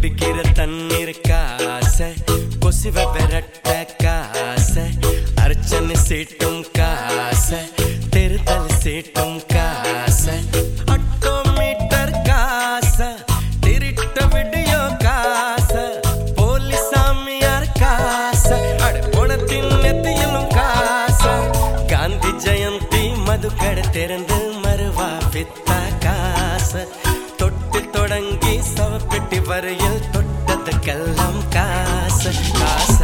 தண்ணீர் காசை கொசுவ விரட்ட காசை அர்ச்சனை சீட்டும் காசை தெருதல் சீட்டும் காசை ஆட்டோமீட்டர் காச திருட்ட விடியோ காச போலீஸ் சாமியார் காச அட பணத்தின் நெத்தியிலும் காச. காந்தி ஜெயந்தி மதுக்கடை திறந்து மறுவா வித்தா காச. வரையில் தொட்டதுக்கெல்லாம் காசு காச.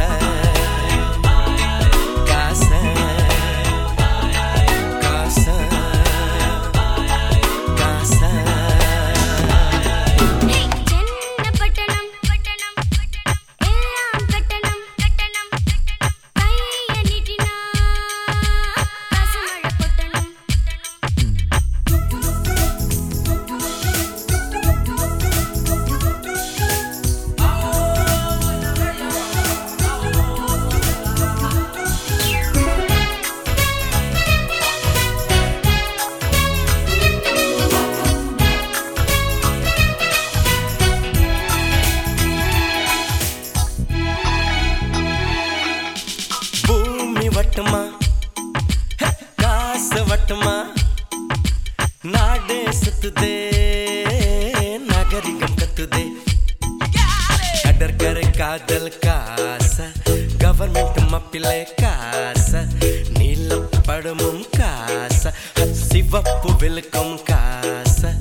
வட்டுமா? காசு வட்டுமா? நாடே சுத்துதே நாகரிகம் கத்துதே. கடற்கரை காதல் காச கவர்மெண்ட் மப்பிலே காச நீலப்படமும் காச சிவப்பு விழுக்கும் காச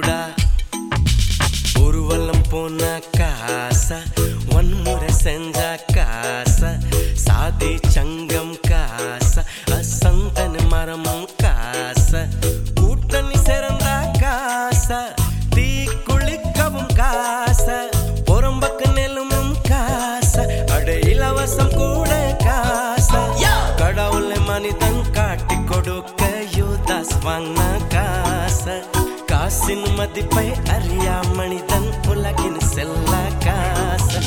போட்டுடா. ஊர்வலம் போன காச வன்முறை செஞ்ச காச சாதி சங்கம் காச அசந்தன மரமும் காச கூட்டணி சிறந்த காச தீ குளிக்கவும் காச புறம்பக்கு நெல்லுமும் காச அட இலவசம் கூட காச. கடவுளை மனிதன் காட்டி கொடுக்க யூதாஸ் வாங்கின காசின் மதிப்பை அறியா மனிதன் உலகின் செல்ல காசு.